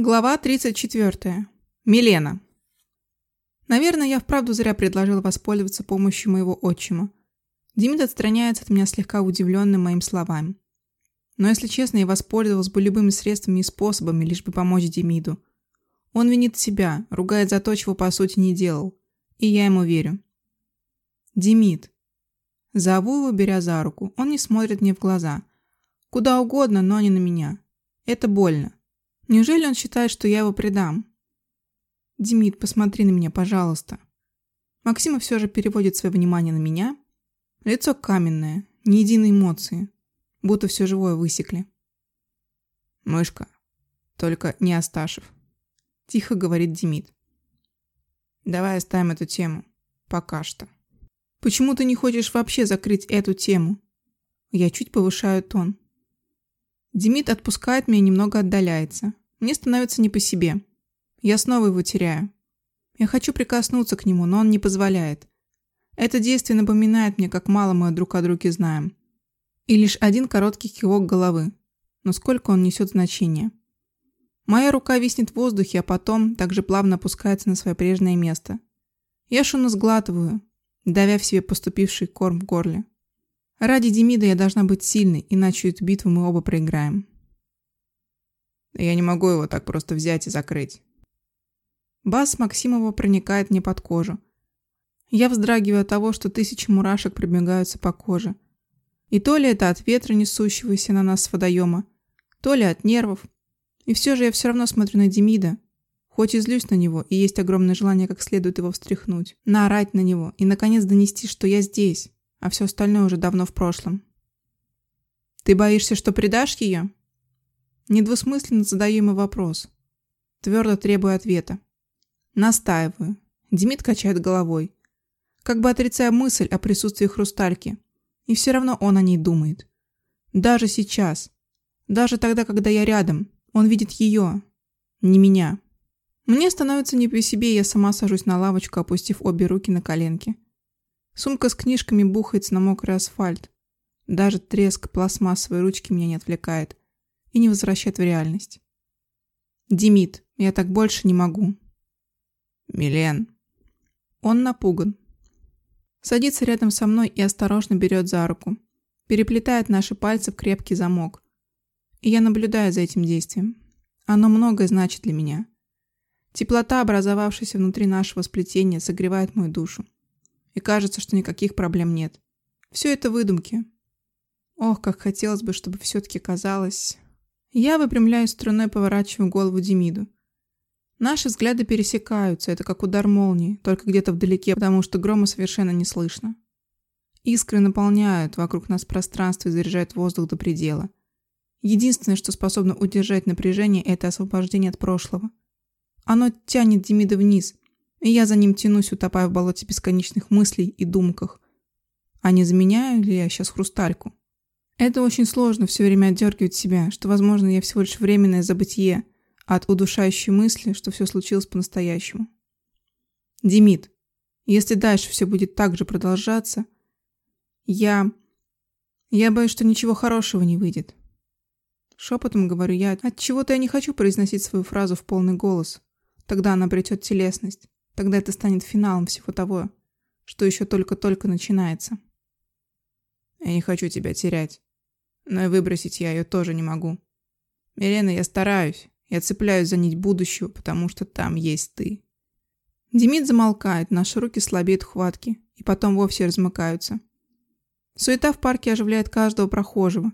Глава 34. Милена. Наверное, я вправду зря предложила воспользоваться помощью моего отчима. Демид отстраняется от меня слегка удивленным моим словами. Но, если честно, я воспользовалась бы любыми средствами и способами, лишь бы помочь Демиду. Он винит себя, ругает за то, чего по сути не делал. И я ему верю. Демид. Зову его, беря за руку. Он не смотрит мне в глаза. Куда угодно, но не на меня. Это больно. Неужели он считает, что я его предам? Демид, посмотри на меня, пожалуйста. Максима все же переводит свое внимание на меня. Лицо каменное, ни единой эмоции. Будто все живое высекли. Мышка, только не Асташев. Тихо говорит Демид. Давай оставим эту тему. Пока что. Почему ты не хочешь вообще закрыть эту тему? Я чуть повышаю тон. Демид отпускает меня немного отдаляется. Мне становится не по себе. Я снова его теряю. Я хочу прикоснуться к нему, но он не позволяет. Это действие напоминает мне, как мало мы друг о друге знаем. И лишь один короткий кивок головы. Но сколько он несет значения. Моя рука виснет в воздухе, а потом также плавно опускается на свое прежнее место. Я шумно сглатываю, давя в себе поступивший корм в горле. Ради Демида я должна быть сильной, иначе эту битву мы оба проиграем. Я не могу его так просто взять и закрыть. Бас Максимова проникает мне под кожу. Я вздрагиваю от того, что тысячи мурашек пробегаются по коже. И то ли это от ветра, несущегося на нас с водоема, то ли от нервов. И все же я все равно смотрю на Демида. Хоть и злюсь на него, и есть огромное желание как следует его встряхнуть, наорать на него и, наконец, донести, что я здесь, а все остальное уже давно в прошлом. «Ты боишься, что предашь ее?» Недвусмысленно задаю ему вопрос. Твердо требую ответа. Настаиваю. Демид качает головой. Как бы отрицая мысль о присутствии хрустальки. И все равно он о ней думает. Даже сейчас. Даже тогда, когда я рядом. Он видит ее. Не меня. Мне становится не по себе, я сама сажусь на лавочку, опустив обе руки на коленки. Сумка с книжками бухается на мокрый асфальт. Даже треск пластмассовой ручки меня не отвлекает и не возвращает в реальность. Демид, я так больше не могу. Милен. Он напуган. Садится рядом со мной и осторожно берет за руку. Переплетает наши пальцы в крепкий замок. И я наблюдаю за этим действием. Оно многое значит для меня. Теплота, образовавшаяся внутри нашего сплетения, согревает мою душу. И кажется, что никаких проблем нет. Все это выдумки. Ох, как хотелось бы, чтобы все-таки казалось... Я выпрямляюсь струной, поворачиваю голову Демиду. Наши взгляды пересекаются, это как удар молнии, только где-то вдалеке, потому что грома совершенно не слышно. Искры наполняют вокруг нас пространство и заряжают воздух до предела. Единственное, что способно удержать напряжение, это освобождение от прошлого. Оно тянет Демида вниз, и я за ним тянусь, утопая в болоте бесконечных мыслей и думках. А не заменяю ли я сейчас хрустальку? Это очень сложно все время отдергивать себя, что, возможно, я всего лишь временное забытие от удушающей мысли, что все случилось по-настоящему. Демид, если дальше все будет так же продолжаться, я... Я боюсь, что ничего хорошего не выйдет. Шепотом говорю я, от чего-то я не хочу произносить свою фразу в полный голос. Тогда она обретет телесность. Тогда это станет финалом всего того, что еще только-только начинается. Я не хочу тебя терять но и выбросить я ее тоже не могу. Милена, я стараюсь. Я цепляюсь за нить будущего, потому что там есть ты. Демид замолкает, наши руки слабеют хватки, и потом вовсе размыкаются. Суета в парке оживляет каждого прохожего.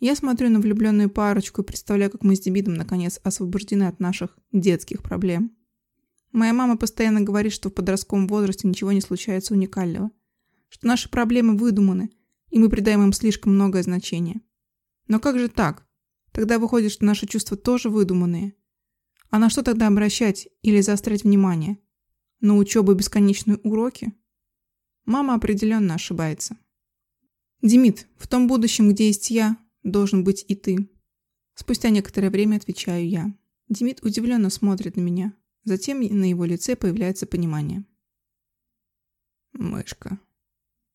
Я смотрю на влюбленную парочку и представляю, как мы с Демидом наконец освобождены от наших детских проблем. Моя мама постоянно говорит, что в подростковом возрасте ничего не случается уникального, что наши проблемы выдуманы – и мы придаем им слишком многое значение. Но как же так? Тогда выходит, что наши чувства тоже выдуманные. А на что тогда обращать или заострять внимание? На учебу и бесконечные уроки? Мама определенно ошибается. Демид, в том будущем, где есть я, должен быть и ты. Спустя некоторое время отвечаю я. Демид удивленно смотрит на меня. Затем на его лице появляется понимание. «Мышка»,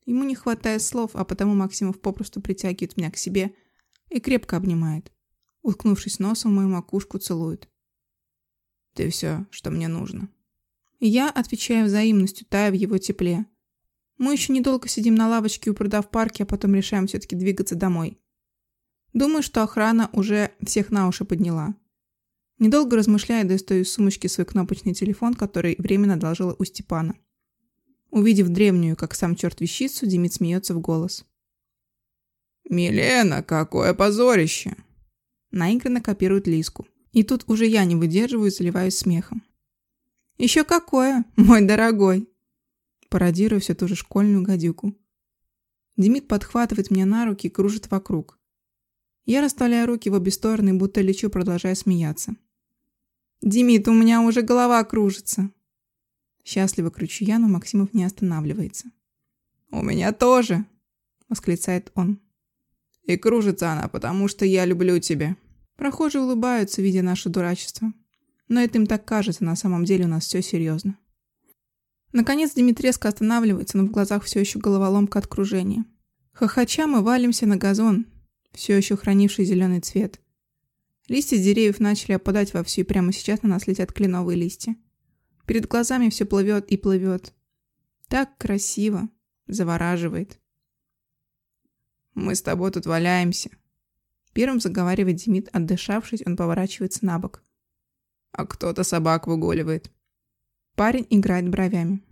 Ему не хватает слов, а потому Максимов попросту притягивает меня к себе и крепко обнимает. Уткнувшись носом мою макушку, целует. Ты все, что мне нужно. Я отвечаю взаимностью, тая в его тепле. Мы еще недолго сидим на лавочке у пруда в парке, а потом решаем все-таки двигаться домой. Думаю, что охрана уже всех на уши подняла. Недолго размышляя, достаю из сумочки свой кнопочный телефон, который временно одолжила у Степана. Увидев древнюю, как сам черт вещицу, Демид смеется в голос. «Милена, какое позорище!» Наигранно копирует Лиску. И тут уже я не выдерживаю и заливаюсь смехом. «Еще какое, мой дорогой!» Пародирую все ту же школьную гадюку. Демид подхватывает меня на руки и кружит вокруг. Я расставляю руки в обе стороны, будто лечу, продолжая смеяться. «Демид, у меня уже голова кружится!» Счастливо кричу я, но Максимов не останавливается. «У меня тоже!» – восклицает он. «И кружится она, потому что я люблю тебя!» Прохожие улыбаются, видя наше дурачество. Но это им так кажется, на самом деле у нас все серьезно. Наконец Димитреско останавливается, но в глазах все еще головоломка от кружения. Хохоча мы валимся на газон, все еще хранивший зеленый цвет. Листья деревьев начали опадать вовсю, и прямо сейчас на нас летят кленовые листья. Перед глазами все плывет и плывет. Так красиво, завораживает. «Мы с тобой тут валяемся». Первым заговаривает Демид, отдышавшись, он поворачивается на бок. «А кто-то собак выгуливает». Парень играет бровями.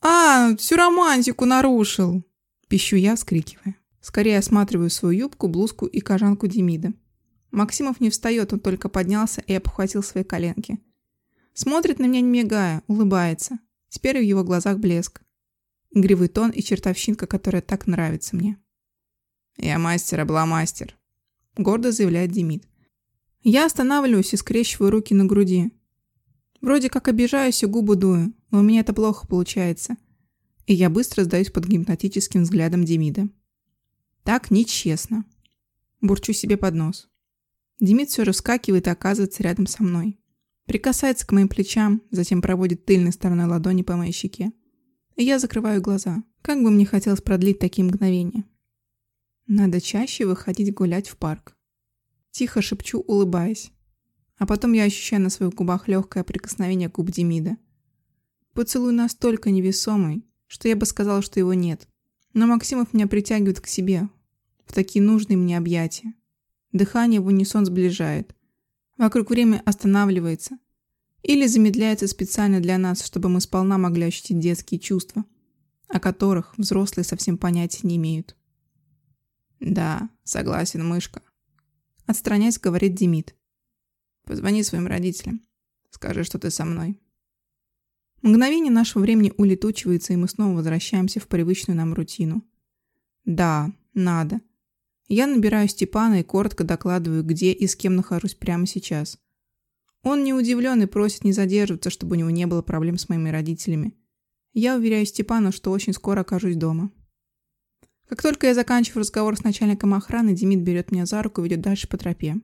«А, всю романтику нарушил!» Пищу я, вскрикивая. Скорее осматриваю свою юбку, блузку и кожанку Демида. Максимов не встает, он только поднялся и обхватил свои коленки. Смотрит на меня не мигая, улыбается. Теперь в его глазах блеск. Игривый тон и чертовщинка, которая так нравится мне. «Я мастер, обломастер», — гордо заявляет Демид. Я останавливаюсь и скрещиваю руки на груди. Вроде как обижаюсь и губы дую, но у меня это плохо получается. И я быстро сдаюсь под гипнотическим взглядом Демида. Так нечестно. Бурчу себе под нос. Демид все же вскакивает и оказывается рядом со мной. Прикасается к моим плечам, затем проводит тыльной стороной ладони по моей щеке. И я закрываю глаза. Как бы мне хотелось продлить такие мгновения. Надо чаще выходить гулять в парк. Тихо шепчу, улыбаясь. А потом я ощущаю на своих губах легкое прикосновение губ Демида. Поцелуй настолько невесомый, что я бы сказала, что его нет. Но Максимов меня притягивает к себе, в такие нужные мне объятия. Дыхание в унисон сближает. Вокруг время останавливается. Или замедляется специально для нас, чтобы мы сполна могли ощутить детские чувства, о которых взрослые совсем понятия не имеют. «Да, согласен, мышка», — отстраняясь, говорит Демид. «Позвони своим родителям. Скажи, что ты со мной». Мгновение нашего времени улетучивается, и мы снова возвращаемся в привычную нам рутину. Да, надо. Я набираю Степана и коротко докладываю, где и с кем нахожусь прямо сейчас. Он не удивлен и просит не задерживаться, чтобы у него не было проблем с моими родителями. Я уверяю Степана, что очень скоро окажусь дома. Как только я заканчиваю разговор с начальником охраны, Демид берет меня за руку и ведет дальше по тропе.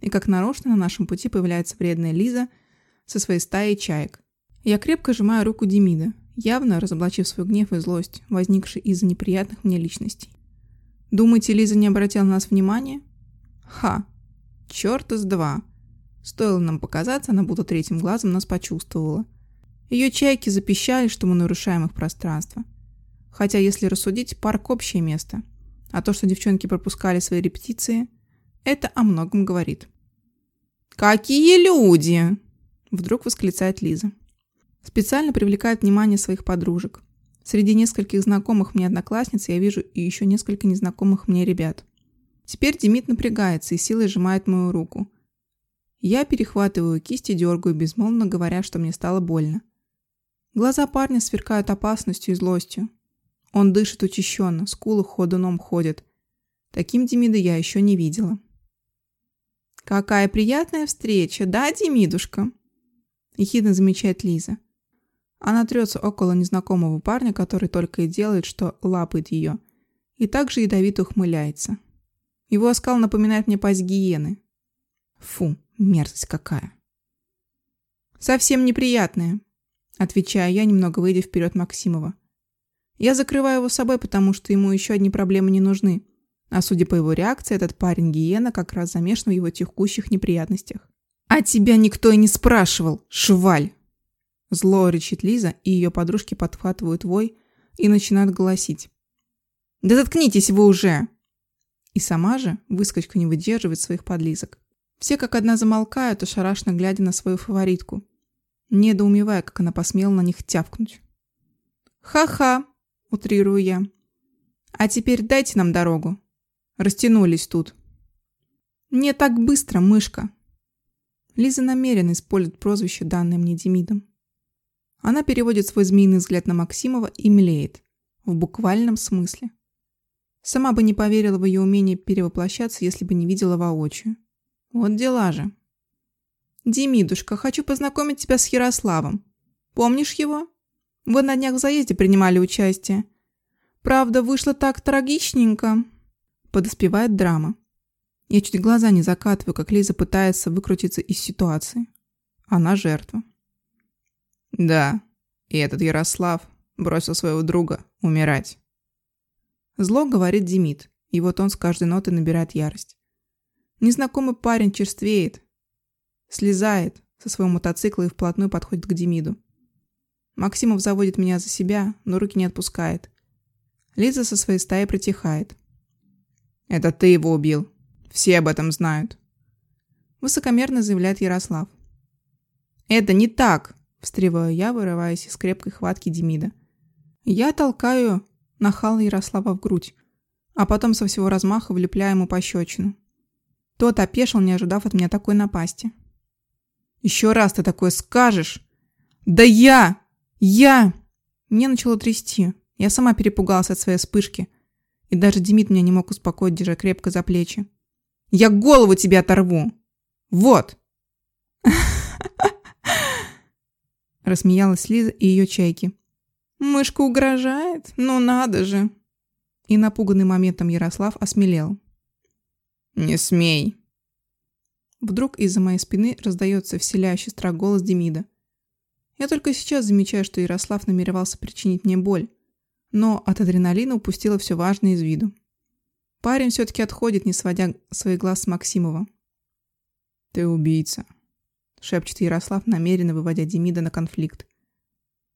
И как нарочно на нашем пути появляется вредная Лиза со своей стаей чаек. Я крепко сжимаю руку Демида, явно разоблачив свой гнев и злость, возникший из-за неприятных мне личностей. Думаете, Лиза не обратила на нас внимания? Ха! Черт из два! Стоило нам показаться, она будто третьим глазом нас почувствовала. Ее чайки запищали, что мы нарушаем их пространство. Хотя, если рассудить, парк – общее место. А то, что девчонки пропускали свои репетиции, это о многом говорит. «Какие люди!» – вдруг восклицает Лиза. Специально привлекает внимание своих подружек. Среди нескольких знакомых мне одноклассниц я вижу и еще несколько незнакомых мне ребят. Теперь Демид напрягается и силой сжимает мою руку. Я перехватываю кисть и дергаю, безмолвно говоря, что мне стало больно. Глаза парня сверкают опасностью и злостью. Он дышит учащенно, скулы ходуном ходят. Таким Демида я еще не видела. «Какая приятная встреча, да, Демидушка?» Ехидно замечает Лиза. Она трется около незнакомого парня, который только и делает, что лапает ее. И также ядовито ухмыляется. Его оскал напоминает мне пасть гиены. Фу, мерзость какая. Совсем неприятная, отвечаю я, немного выйдя вперед Максимова. Я закрываю его собой, потому что ему еще одни проблемы не нужны. А судя по его реакции, этот парень гиена как раз замешан в его текущих неприятностях. «А тебя никто и не спрашивал, шваль!» Зло рычит Лиза, и ее подружки подхватывают вой и начинают голосить. «Да заткнитесь вы уже!» И сама же выскочка не выдерживает своих подлизок. Все как одна замолкают, ошарашенно глядя на свою фаворитку, недоумевая, как она посмела на них тявкнуть. «Ха-ха!» – утрирую я. «А теперь дайте нам дорогу. Растянулись тут». «Не так быстро, мышка!» Лиза намеренно использует прозвище, данное мне Демидом. Она переводит свой змеиный взгляд на Максимова и млеет. В буквальном смысле. Сама бы не поверила в ее умение перевоплощаться, если бы не видела воочию. Вот дела же. Демидушка, хочу познакомить тебя с Ярославом. Помнишь его? Вы на днях в заезде принимали участие. Правда, вышло так трагичненько. Подоспевает драма. Я чуть глаза не закатываю, как Лиза пытается выкрутиться из ситуации. Она жертва. Да, и этот Ярослав бросил своего друга умирать. Зло говорит Демид, и вот он с каждой нотой набирает ярость. Незнакомый парень черствеет, слезает со своего мотоцикла и вплотную подходит к Демиду. Максимов заводит меня за себя, но руки не отпускает. Лиза со своей стаей притихает. «Это ты его убил. Все об этом знают», – высокомерно заявляет Ярослав. «Это не так!» Встреваю я, вырываясь из крепкой хватки Демида. Я толкаю нахала Ярослава в грудь, а потом со всего размаха влепляю ему пощечину. Тот опешил, не ожидав от меня такой напасти. «Еще раз ты такое скажешь!» «Да я! Я!» Мне начало трясти. Я сама перепугалась от своей вспышки. И даже Демид меня не мог успокоить, держа крепко за плечи. «Я голову тебе оторву! Вот!» Рассмеялась Лиза и ее чайки. «Мышка угрожает? Ну надо же!» И напуганный моментом Ярослав осмелел. «Не смей!» Вдруг из-за моей спины раздается вселяющий страх голос Демида. Я только сейчас замечаю, что Ярослав намеревался причинить мне боль, но от адреналина упустила все важное из виду. Парень все-таки отходит, не сводя своих глаз с Максимова. «Ты убийца», шепчет Ярослав, намеренно выводя Демида на конфликт.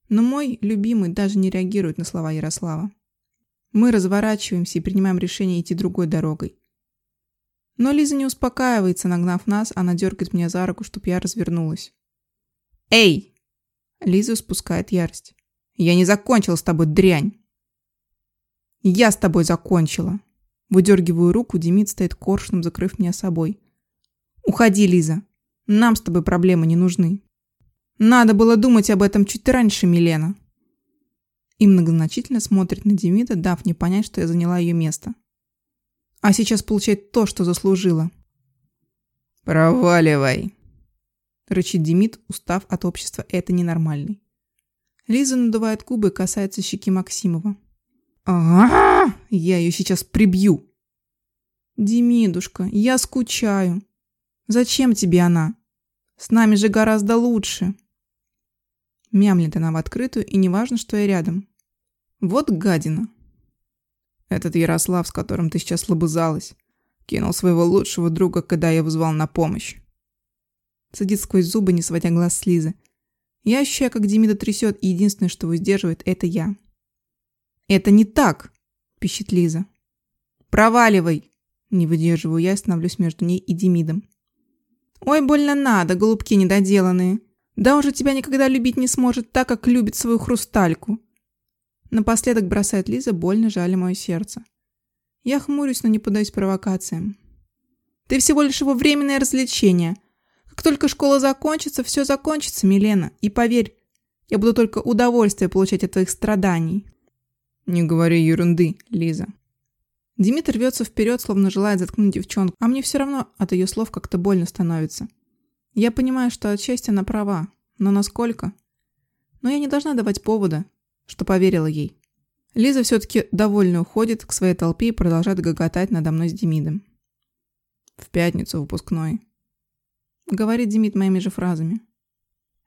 Но мой любимый даже не реагирует на слова Ярослава. Мы разворачиваемся и принимаем решение идти другой дорогой. Но Лиза не успокаивается, нагнав нас, она дергает меня за руку, чтобы я развернулась. «Эй!» Лиза спускает ярость. «Я не закончила с тобой, дрянь!» «Я с тобой закончила!» Выдергиваю руку, Демид стоит коршуном, закрыв меня собой. «Уходи, Лиза! Нам с тобой проблемы не нужны. Надо было думать об этом чуть раньше, Милена. И многозначительно смотрит на Демида, дав мне понять, что я заняла ее место. А сейчас получает то, что заслужила. «Проваливай!» Рычит Демид, устав от общества «это ненормальный». Лиза надувает губы и касается щеки Максимова. «Ага! Я ее сейчас прибью!» «Демидушка, я скучаю!» Зачем тебе она? С нами же гораздо лучше. Мямлит она в открытую, и неважно, что я рядом. Вот гадина. Этот Ярослав, с которым ты сейчас лобызалась, кинул своего лучшего друга, когда я вызвал на помощь. Садит сквозь зубы, не сводя глаз с Лизы. Я ощущаю, как Демида трясет, и единственное, что его сдерживает, это я. «Это не так!» – пищит Лиза. «Проваливай!» Не выдерживаю я и становлюсь между ней и Демидом. Ой, больно надо, голубки недоделанные. Да он же тебя никогда любить не сможет так, как любит свою хрустальку. Напоследок бросает Лиза, больно жали мое сердце. Я хмурюсь, но не подаюсь провокациям. Ты всего лишь его временное развлечение. Как только школа закончится, все закончится, Милена. И поверь, я буду только удовольствие получать от твоих страданий. Не говори ерунды, Лиза. Димитр рвется вперед, словно желает заткнуть девчонку, а мне все равно от ее слов как-то больно становится. Я понимаю, что отчасти она права, но насколько? Но я не должна давать повода, что поверила ей. Лиза все-таки довольно уходит к своей толпе и продолжает гоготать надо мной с Демидом. В пятницу выпускной. Говорит Демид моими же фразами.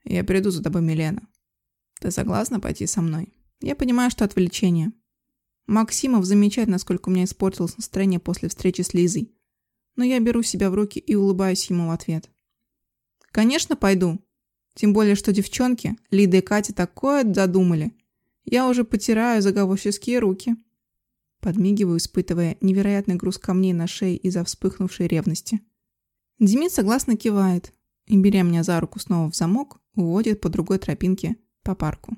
Я приду за тобой, Милена. Ты согласна пойти со мной? Я понимаю, что отвлечение. Максимов замечает, насколько у меня испортилось настроение после встречи с Лизой. Но я беру себя в руки и улыбаюсь ему в ответ. Конечно, пойду. Тем более, что девчонки, Лида и Катя, такое задумали. Я уже потираю заговорческие руки. Подмигиваю, испытывая невероятный груз камней на шее из-за вспыхнувшей ревности. Демид согласно кивает и, беря меня за руку снова в замок, уводит по другой тропинке по парку.